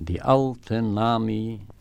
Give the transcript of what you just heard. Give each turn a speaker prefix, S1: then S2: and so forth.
S1: Die alte Nami